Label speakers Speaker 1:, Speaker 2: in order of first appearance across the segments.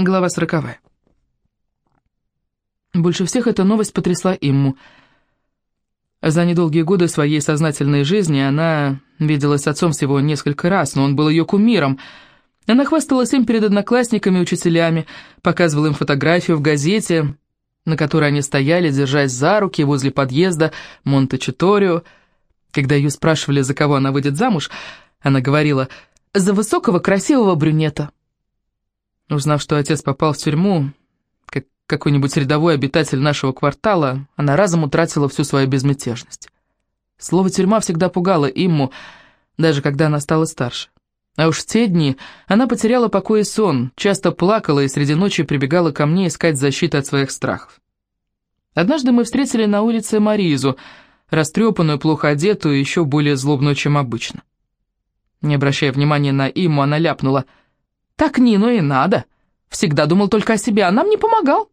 Speaker 1: Глава сороковая. Больше всех эта новость потрясла Имму. За недолгие годы своей сознательной жизни она виделась с отцом всего несколько раз, но он был ее кумиром. Она хвасталась им перед одноклассниками и учителями, показывала им фотографию в газете, на которой они стояли, держась за руки возле подъезда Монте-Читорио. Когда ее спрашивали, за кого она выйдет замуж, она говорила «за высокого красивого брюнета». Узнав, что отец попал в тюрьму, как какой-нибудь рядовой обитатель нашего квартала, она разом утратила всю свою безмятежность. Слово «тюрьма» всегда пугало Имму, даже когда она стала старше. А уж в те дни она потеряла покой и сон, часто плакала и среди ночи прибегала ко мне искать защиты от своих страхов. Однажды мы встретили на улице Маризу, растрепанную, плохо одетую, еще более злобную, чем обычно. Не обращая внимания на Имму, она ляпнула. «Так Нину и надо. Всегда думал только о себе, а нам не помогал.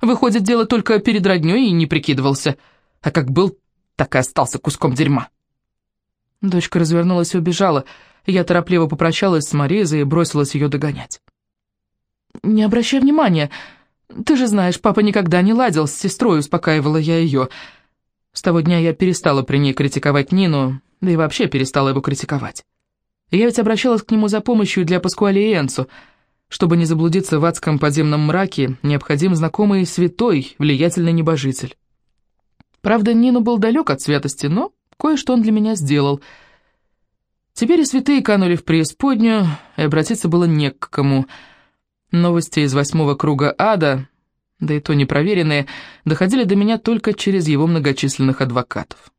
Speaker 1: Выходит, дело только перед роднёй и не прикидывался. А как был, так и остался куском дерьма». Дочка развернулась и убежала. Я торопливо попрощалась с Маризой и бросилась ее догонять. «Не обращай внимания. Ты же знаешь, папа никогда не ладил с сестрой, успокаивала я ее. С того дня я перестала при ней критиковать Нину, да и вообще перестала его критиковать. Я ведь обращалась к нему за помощью для Паскуали и Энцу. Чтобы не заблудиться в адском подземном мраке, необходим знакомый святой, влиятельный небожитель. Правда, Нину был далек от святости, но кое-что он для меня сделал. Теперь и святые канули в преисподнюю, и обратиться было не к кому. Новости из восьмого круга ада, да и то непроверенные, доходили до меня только через его многочисленных адвокатов.